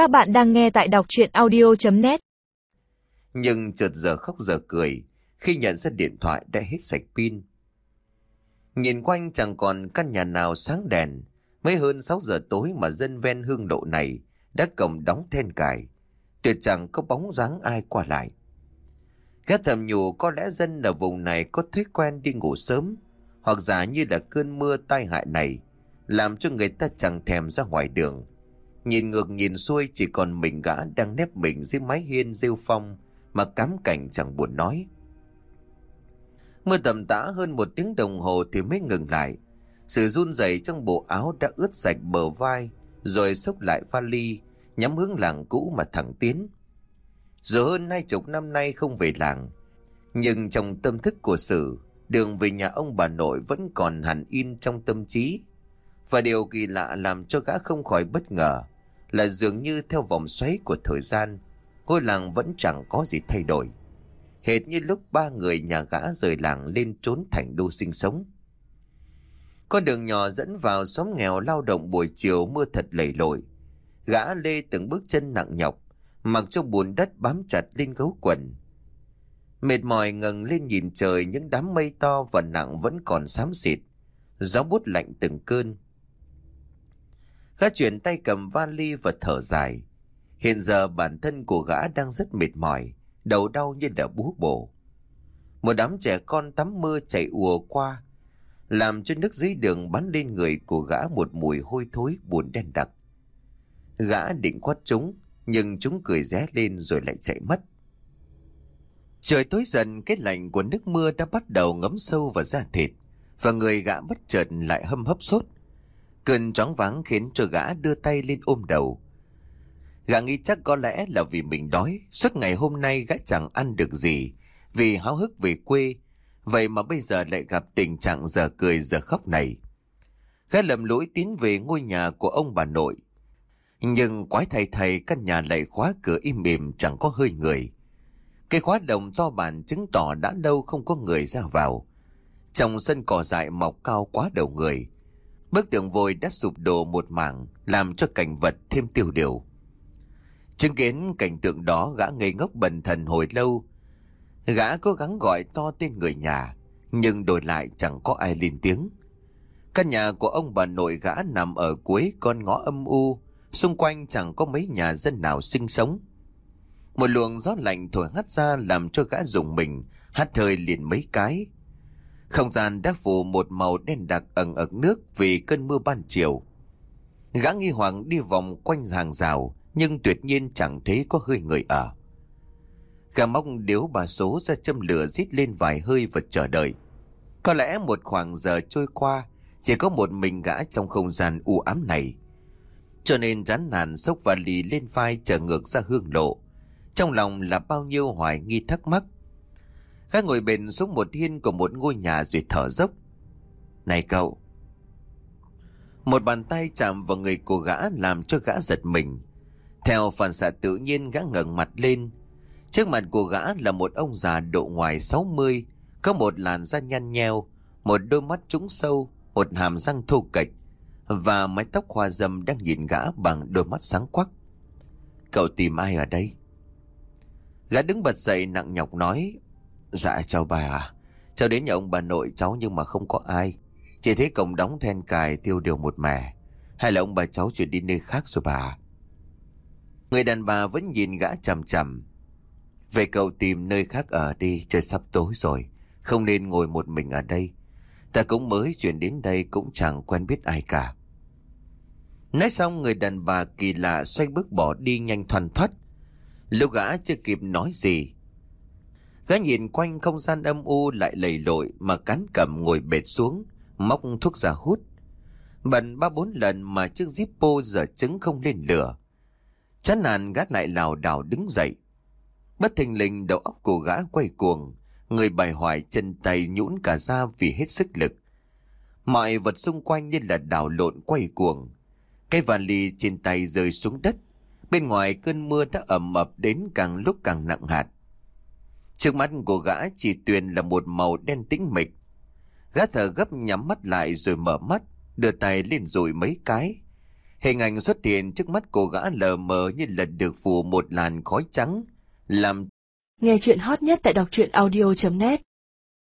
Các bạn đang nghe tại đọc chuyện audio.net Nhưng chợt giờ khóc giờ cười, khi nhận ra điện thoại đã hết sạch pin. Nhìn quanh chẳng còn căn nhà nào sáng đèn. Mới hơn 6 giờ tối mà dân ven hương độ này đã cổng đóng then cài. Tuyệt chẳng có bóng dáng ai qua lại. Các thầm nhủ có lẽ dân ở vùng này có thói quen đi ngủ sớm, hoặc giả như là cơn mưa tai hại này, làm cho người ta chẳng thèm ra ngoài đường. Nhìn ngược nhìn xuôi, chỉ còn mình gã đang nép mình dưới mái hiên rêu phong mà cám cảnh chẳng buồn nói. Mưa tầm tã hơn một tiếng đồng hồ thì mới ngừng lại. Sự run rẩy trong bộ áo đã ướt sạch bờ vai, rồi xốc lại vali, nhắm hướng làng cũ mà thẳng tiến. Dù hơn hai chục năm nay không về làng, nhưng trong tâm thức của Sử đường về nhà ông bà nội vẫn còn hẳn in trong tâm trí. Và điều kỳ lạ làm cho gã không khỏi bất ngờ là dường như theo vòng xoáy của thời gian, ngôi làng vẫn chẳng có gì thay đổi. Hệt như lúc ba người nhà gã rời làng lên trốn thành đô sinh sống. Con đường nhỏ dẫn vào xóm nghèo lao động buổi chiều mưa thật lầy lội. Gã lê từng bước chân nặng nhọc, mặc cho bùn đất bám chặt lên gấu quần. Mệt mỏi ngẩng lên nhìn trời những đám mây to và nặng vẫn còn xám xịt. Gió bút lạnh từng cơn. Gã chuyển tay cầm vali và thở dài. Hiện giờ bản thân của gã đang rất mệt mỏi, đầu đau như đã bú bổ. Một đám trẻ con tắm mưa chạy ùa qua, làm cho nước dưới đường bắn lên người của gã một mùi hôi thối buồn đen đặc. Gã định quát chúng, nhưng chúng cười ré lên rồi lại chạy mất. Trời tối dần, cái lạnh của nước mưa đã bắt đầu ngấm sâu vào da thịt, và người gã bất chợt lại hâm hấp sốt. Cơn chóng váng khiến cho gã đưa tay lên ôm đầu. Gã nghĩ chắc có lẽ là vì mình đói, suốt ngày hôm nay gã chẳng ăn được gì, vì háo hức về quê, vậy mà bây giờ lại gặp tình trạng giờ cười giờ khóc này. Gã lầm lũi tiến về ngôi nhà của ông bà nội. Nhưng quái thầy thầy căn nhà lại khóa cửa im mềm chẳng có hơi người. Cây khóa đồng to bản chứng tỏ đã lâu không có người ra vào. Trong sân cỏ dại mọc cao quá đầu người. Bức tường vôi đã sụp đổ một mảng, làm cho cảnh vật thêm tiêu điều. Chứng kiến cảnh tượng đó gã ngây ngốc bần thần hồi lâu. Gã cố gắng gọi to tên người nhà, nhưng đổi lại chẳng có ai lên tiếng. Căn nhà của ông bà nội gã nằm ở cuối con ngõ âm u, xung quanh chẳng có mấy nhà dân nào sinh sống. Một luồng gió lạnh thổi hắt ra làm cho gã dùng mình, hắt hơi liền mấy cái. Không gian đã phủ một màu đen đặc ẩn ẩn nước vì cơn mưa ban chiều. Gã nghi hoàng đi vòng quanh hàng rào, nhưng tuyệt nhiên chẳng thấy có hơi người ở. Gã móc điếu bà số ra châm lửa rít lên vài hơi và chờ đợi. Có lẽ một khoảng giờ trôi qua, chỉ có một mình gã trong không gian u ám này. Cho nên rán nản sốc và lì lên vai chờ ngược ra hương lộ. Trong lòng là bao nhiêu hoài nghi thắc mắc. Khá ngồi bền xuống một hiên của một ngôi nhà rồi thở dốc. Này cậu! Một bàn tay chạm vào người của gã làm cho gã giật mình. Theo phản xạ tự nhiên gã ngẩng mặt lên. Trước mặt của gã là một ông già độ ngoài 60, có một làn da nhăn nheo, một đôi mắt trũng sâu, một hàm răng thô kệch và mái tóc hoa dâm đang nhìn gã bằng đôi mắt sáng quắc. Cậu tìm ai ở đây? Gã đứng bật dậy nặng nhọc nói, Dạ chào bà à, cháu đến nhà ông bà nội cháu nhưng mà không có ai. Chỉ thấy cổng đóng then cài tiêu điều một mẻ. Hay là ông bà cháu chuyển đi nơi khác rồi bà Người đàn bà vẫn nhìn gã chằm chằm. Về cậu tìm nơi khác ở đi, trời sắp tối rồi. Không nên ngồi một mình ở đây. Ta cũng mới chuyển đến đây cũng chẳng quen biết ai cả. Nói xong người đàn bà kỳ lạ xoay bước bỏ đi nhanh thoăn thoắt. Lúc gã chưa kịp nói gì. Gã nhìn quanh không gian âm u lại lầy lội mà cán cầm ngồi bệt xuống, móc thuốc ra hút. Bận ba bốn lần mà chiếc Zippo giờ trứng không lên lửa. Chán nản gã lại lảo đảo đứng dậy. Bất thình lình đầu óc của gã quay cuồng, người bài hoài chân tay nhũn cả ra vì hết sức lực. Mọi vật xung quanh như là đảo lộn quay cuồng. Cái vali trên tay rơi xuống đất. Bên ngoài cơn mưa đã ẩm ập đến càng lúc càng nặng hạt. Trước mắt của gã chỉ tuyền là một màu đen tĩnh mịch. Gã thở gấp nhắm mắt lại rồi mở mắt, đưa tay lên rồi mấy cái. Hình ảnh xuất hiện trước mắt cô gã lờ mờ như lần được phủ một làn khói trắng, làm Nghe chuyện hot nhất tại đọc truyện audio.net